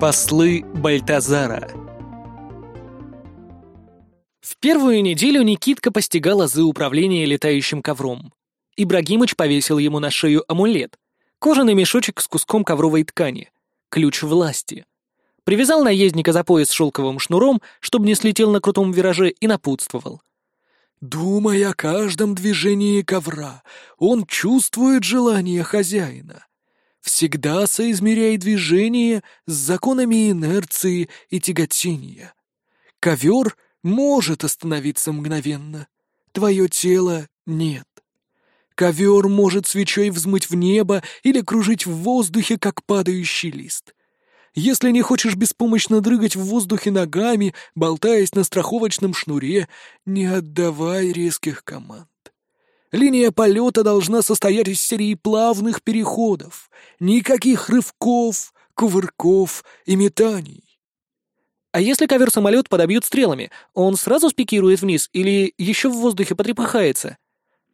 Послы Бальтазара В первую неделю Никитка постигал азы управления летающим ковром. Ибрагимыч повесил ему на шею амулет, кожаный мешочек с куском ковровой ткани, ключ власти. Привязал наездника за пояс шелковым шнуром, чтобы не слетел на крутом вираже, и напутствовал. «Думай о каждом движении ковра, он чувствует желание хозяина. Всегда соизмеряй движение с законами инерции и тяготения. Ковер может остановиться мгновенно, твое тело нет. Ковер может свечой взмыть в небо или кружить в воздухе, как падающий лист. Если не хочешь беспомощно дрыгать в воздухе ногами, болтаясь на страховочном шнуре, не отдавай резких команд. Линия полета должна состоять из серии плавных переходов. Никаких рывков, кувырков и метаний. А если ковер-самолет подобьют стрелами, он сразу спикирует вниз или еще в воздухе потрепыхается?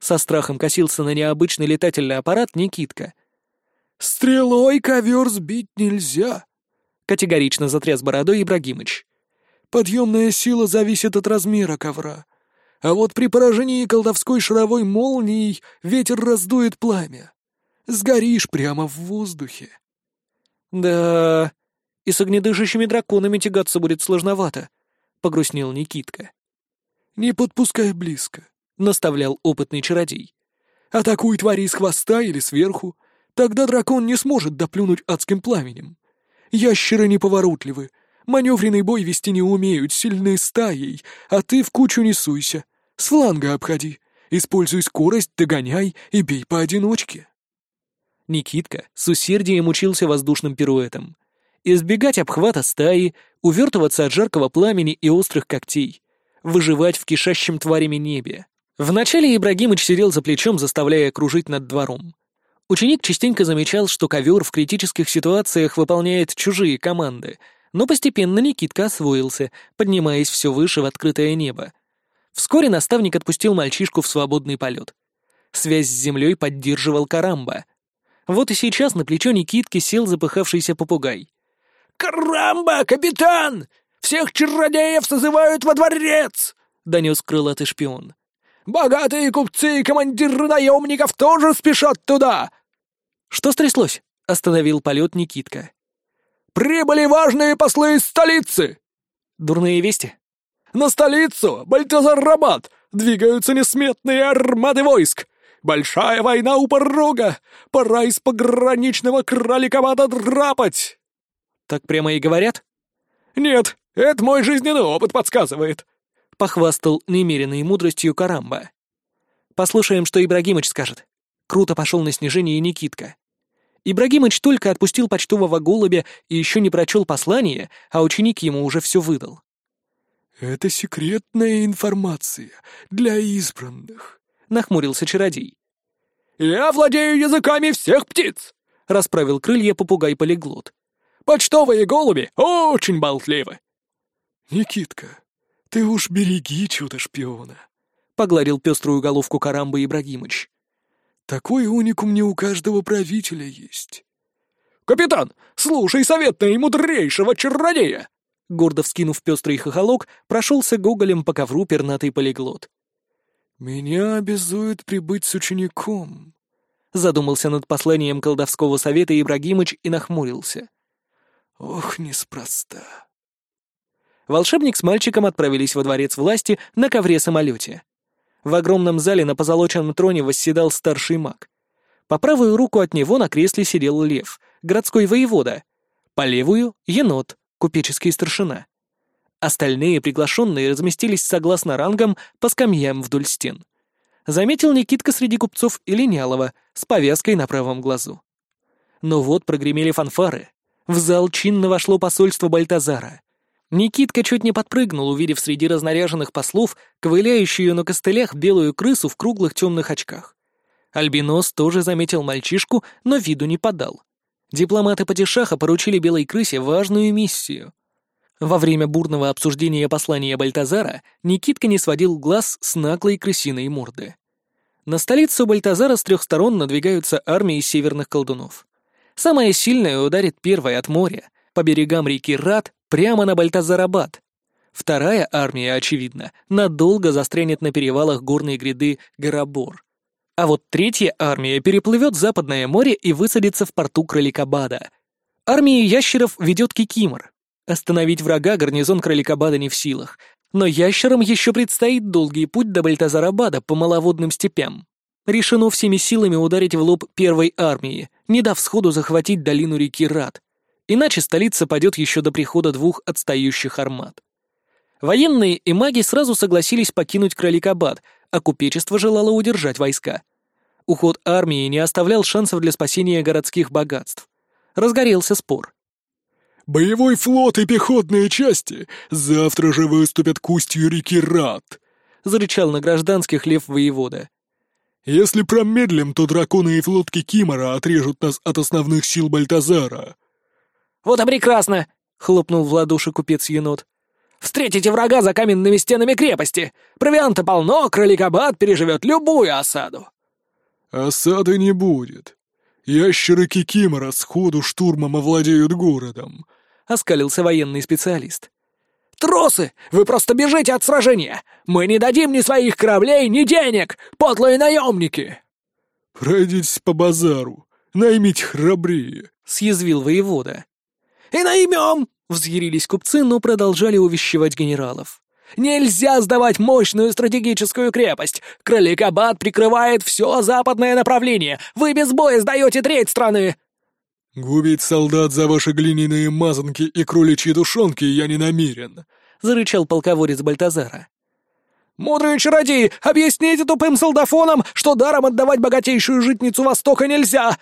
Со страхом косился на необычный летательный аппарат Никитка. «Стрелой ковер сбить нельзя», — категорично затряс бородой Ибрагимыч. «Подъемная сила зависит от размера ковра. А вот при поражении колдовской шаровой молнией ветер раздует пламя. Сгоришь прямо в воздухе. Да, и с огнедышащими драконами тягаться будет сложновато, — погрустнел Никитка. Не подпускай близко, — наставлял опытный чародей. Атакуй твари с хвоста или сверху, тогда дракон не сможет доплюнуть адским пламенем. Ящеры неповоротливы, маневренный бой вести не умеют, сильные стаей, а ты в кучу не суйся. С фланга обходи. Используй скорость, догоняй и бей поодиночке. Никитка с усердием учился воздушным пируэтам. Избегать обхвата стаи, увертываться от жаркого пламени и острых когтей, выживать в кишащем тварями небе. Вначале Ибрагимыч сидел за плечом, заставляя кружить над двором. Ученик частенько замечал, что ковер в критических ситуациях выполняет чужие команды, но постепенно Никитка освоился, поднимаясь все выше в открытое небо. Вскоре наставник отпустил мальчишку в свободный полет. Связь с землей поддерживал Карамба. Вот и сейчас на плечо Никитки сел запыхавшийся попугай. «Карамба, капитан! Всех чародеев созывают во дворец!» — донес крылатый шпион. «Богатые купцы и командиры наемников тоже спешат туда!» «Что стряслось?» — остановил полет Никитка. «Прибыли важные послы из столицы!» «Дурные вести?» На столицу, Бальтазар-Рабат, двигаются несметные армады войск. Большая война у порога. Пора из пограничного краликовата драпать. Так прямо и говорят? Нет, это мой жизненный опыт подсказывает. Похвастал немеренной мудростью Карамба. Послушаем, что Ибрагимыч скажет. Круто пошел на снижение Никитка. Ибрагимыч только отпустил почтового голубя и еще не прочел послание, а ученик ему уже все выдал. «Это секретная информация для избранных», — нахмурился чародей. «Я владею языками всех птиц», — расправил крылья попугай-полиглот. «Почтовые голуби очень болтливы». «Никитка, ты уж береги чудо-шпиона», — погладил пеструю головку Карамба Ибрагимыч. «Такой уникум не у каждого правителя есть». «Капитан, слушай совет наимудрейшего чародея!» Гордо вскинув пестрый хохолок, прошелся гоголем по ковру пернатый полиглот. «Меня обязуют прибыть с учеником», — задумался над посланием колдовского совета Ибрагимыч и нахмурился. «Ох, неспроста». Волшебник с мальчиком отправились во дворец власти на ковре-самолете. В огромном зале на позолоченном троне восседал старший маг. По правую руку от него на кресле сидел лев, городской воевода. По левую — енот, купеческий старшина. Остальные приглашенные разместились согласно рангам по скамьям вдоль стен. Заметил Никитка среди купцов и с повязкой на правом глазу. Но вот прогремели фанфары. В зал чинно вошло посольство Бальтазара. Никитка чуть не подпрыгнул, увидев среди разнаряженных послов ковыляющую на костылях белую крысу в круглых темных очках. Альбинос тоже заметил мальчишку, но виду не подал. Дипломаты Патишаха поручили Белой Крысе важную миссию. Во время бурного обсуждения послания Бальтазара Никитка не сводил глаз с наглой крысиной морды. На столицу Бальтазара с трех сторон надвигаются армии северных колдунов. Самая сильная ударит первой от моря, по берегам реки Рат прямо на Бальтазарабад. Вторая армия, очевидно, надолго застрянет на перевалах горной гряды Гарабор. А вот третья армия переплывет Западное море и высадится в порту Кроликабада. Армию ящеров ведет Кикимор. Остановить врага гарнизон Кроликабада не в силах, но ящерам еще предстоит долгий путь до Бальтазарабада по маловодным степям. Решено всеми силами ударить в лоб первой армии, не дав сходу захватить долину реки Рат. Иначе столица падет еще до прихода двух отстающих армат. Военные и маги сразу согласились покинуть Кроликабад, а купечество желало удержать войска. Уход армии не оставлял шансов для спасения городских богатств. Разгорелся спор. «Боевой флот и пехотные части завтра же выступят к устью реки Рат», — зарычал на гражданских лев воевода. «Если промедлим, то драконы и флот Кикимора отрежут нас от основных сил Бальтазара». «Вот и прекрасно!» — хлопнул в ладоши купец-енот. «Встретите врага за каменными стенами крепости! Провианта полно, кроликобат переживет любую осаду!» «Осады не будет. Ящеры Кикимора сходу штурмом овладеют городом», — оскалился военный специалист. «Трусы! Вы просто бежите от сражения! Мы не дадим ни своих кораблей, ни денег! Подлые наемники!» «Пройдитесь по базару, наймите храбрее», — съязвил воевода. «И наймем!» — взъярились купцы, но продолжали увещевать генералов. «Нельзя сдавать мощную стратегическую крепость! Кроликобат прикрывает все западное направление! Вы без боя сдаете треть страны!» «Губить солдат за ваши глиняные мазанки и кроличьи душонки я не намерен», — зарычал полководец Бальтазара. «Мудрые чародеи, объясните тупым солдафонам, что даром отдавать богатейшую житницу Востока нельзя!»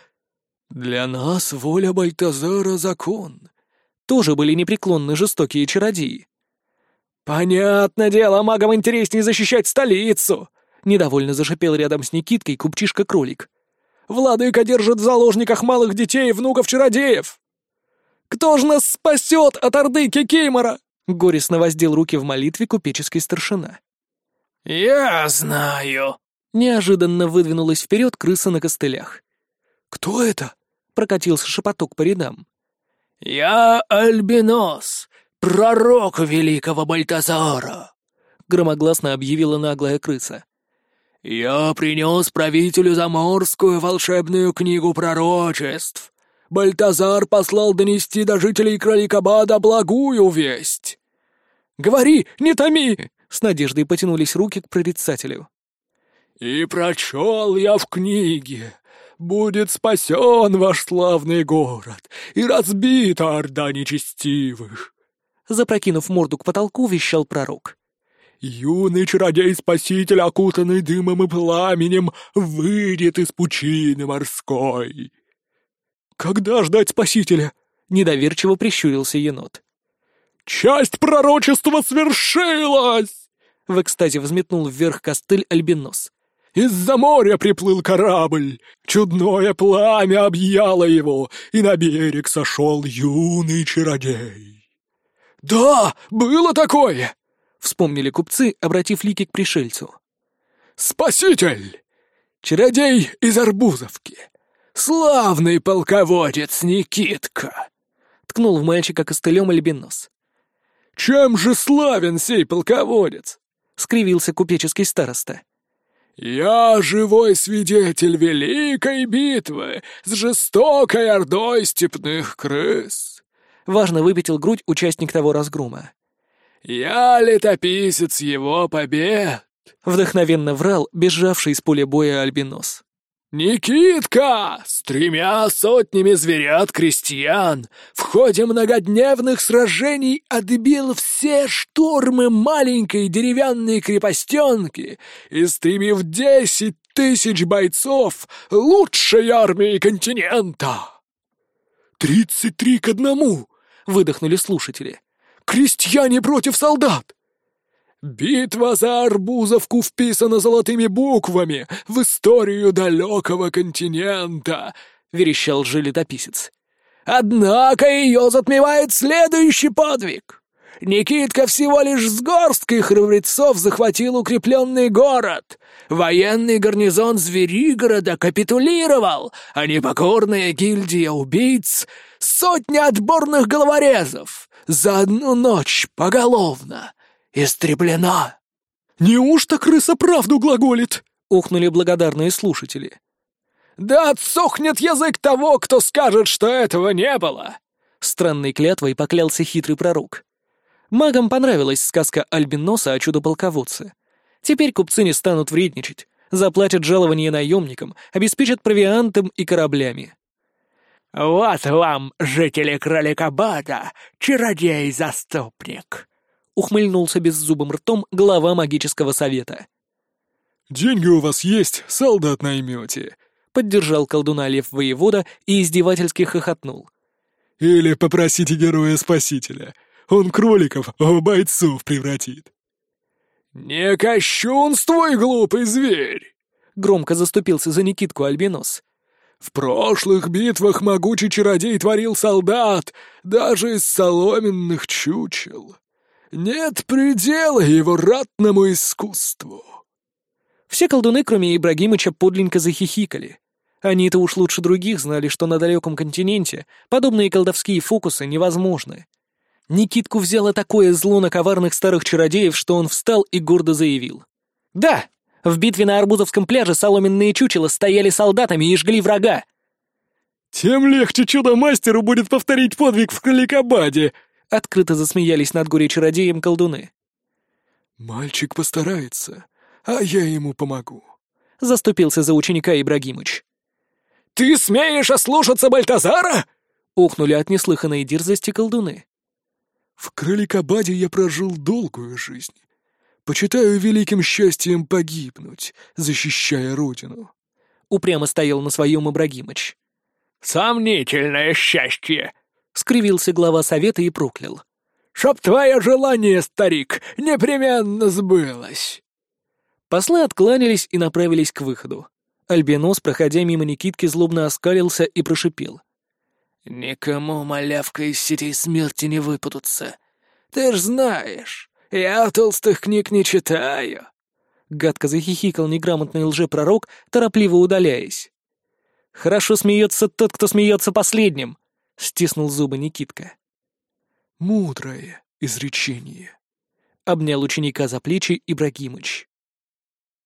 «Для нас воля Бальтазара — закон». Тоже были непреклонны жестокие чародеи. «Понятное дело, магам интереснее защищать столицу!» — недовольно зашипел рядом с Никиткой купчишка-кролик. Владыка держит в заложниках малых детей и внуков-чародеев. Кто ж нас спасет от орды Кикимора?» Горестно воздел руки в молитве купеческий старшина. «Я знаю», — неожиданно выдвинулась вперед крыса на костылях. «Кто это?» — прокатился шепоток по рядам. «Я Альбинос, пророк великого Бальтазара», — громогласно объявила наглая крыса. «Я принес правителю заморскую волшебную книгу пророчеств. Бальтазар послал донести до жителей Кроликабада благую весть». «Говори, не томи!» — с надеждой потянулись руки к прорицателю. «И прочел я в книге. Будет спасен ваш славный город и разбита орда нечестивых». Запрокинув морду к потолку, вещал пророк. Юный чародей-спаситель, окутанный дымом и пламенем, выйдет из пучины морской. Когда ждать спасителя? Недоверчиво прищурился енот. Часть пророчества свершилась! В экстазе взметнул вверх костыль Альбинос. Из-за моря приплыл корабль, чудное пламя объяло его, и на берег сошел юный чародей. «Да, было такое!» вспомнили купцы, обратив лики к пришельцу. «Спаситель! Чародей из Арбузовки! Славный полководец Никитка!» Ткнул в мальчика костылем Альбинос. «Чем же славен сей полководец?» — скривился купеческий староста. «Я живой свидетель великой битвы с жестокой ордой степных крыс!» Важно выпятил грудь участник того разгрома. «Я летописец его побед!» — вдохновенно врал бежавший из поля боя Альбинос. «Никитка! С тремя сотнями зверят-крестьян в ходе многодневных сражений отбил все штурмы маленькой деревянной крепостенки, истребив десять тысяч бойцов лучшей армии континента!» «Тридцать три к одному!» — выдохнули слушатели. Крестьяне против солдат!» «Битва за Арбузовку вписана золотыми буквами в историю далекого континента», — верещал же. «Однако ее затмевает следующий подвиг. Никитка всего лишь с горсткой храбрецов захватил укрепленный город. Военный гарнизон Зверигорода капитулировал, а непокорная гильдия убийц — сотни отборных головорезов. За одну ночь поголовно истреблена. «Неужто крыса правду глаголит?» — ухнули благодарные слушатели. «Да отсохнет язык того, кто скажет, что этого не было!» Странной клятвой поклялся хитрый пророк. Магам понравилась сказка Альбиноса о чудо-полководце. Теперь купцы не станут вредничать, заплатят жалование наемникам, обеспечат провиантом и кораблями. «Вот вам, жители Кроликобада, чародей-заступник!» — ухмыльнулся беззубым ртом глава магического совета. «Деньги у вас есть, солдат наймете», — поддержал колдуна Лев Воевода и издевательски хохотнул. «Или попросите героя-спасителя. Он кроликов в бойцов превратит». «Не кощунствуй, глупый зверь!» — громко заступился за Никитку Альбинос. «В прошлых битвах могучий чародей творил солдат, даже из соломенных чучел. Нет предела его ратному искусству». Все колдуны, кроме Ибрагимыча, подлинно захихикали. Они-то уж лучше других знали, что на далеком континенте подобные колдовские фокусы невозможны. Никитку взяло такое зло на коварных старых чародеев, что он встал и гордо заявил. «Да, в битве на Арбузовском пляже соломенные чучела стояли солдатами и жгли врага!» «Тем легче чудо-мастеру будет повторить подвиг в Каликабаде!» Открыто засмеялись над горе-чародеем колдуны. «Мальчик постарается, а я ему помогу», — заступился за ученика Ибрагимыч. «Ты смеешь ослушаться Бальтазара?» — ухнули от неслыханной дерзости колдуны. В Кроликобаде я прожил долгую жизнь. Почитаю великим счастьем погибнуть, защищая родину. Упрямо стоял на своем Ибрагимыч. «Сомнительное счастье!» — скривился глава совета и проклял. «Чтоб твое желание, старик, непременно сбылось!» Послы откланялись и направились к выходу. Альбинос, проходя мимо Никитки, злобно оскалился и прошипел. «Никому малявка из сетей смерти не выпадутся. Ты ж знаешь, я толстых книг не читаю». Гадко захихикал неграмотный лжепророк, торопливо удаляясь. «Хорошо смеется тот, кто смеется последним», — стиснул зубы Никитка. «Мудрое изречение», — обнял ученика за плечи Ибрагимыч.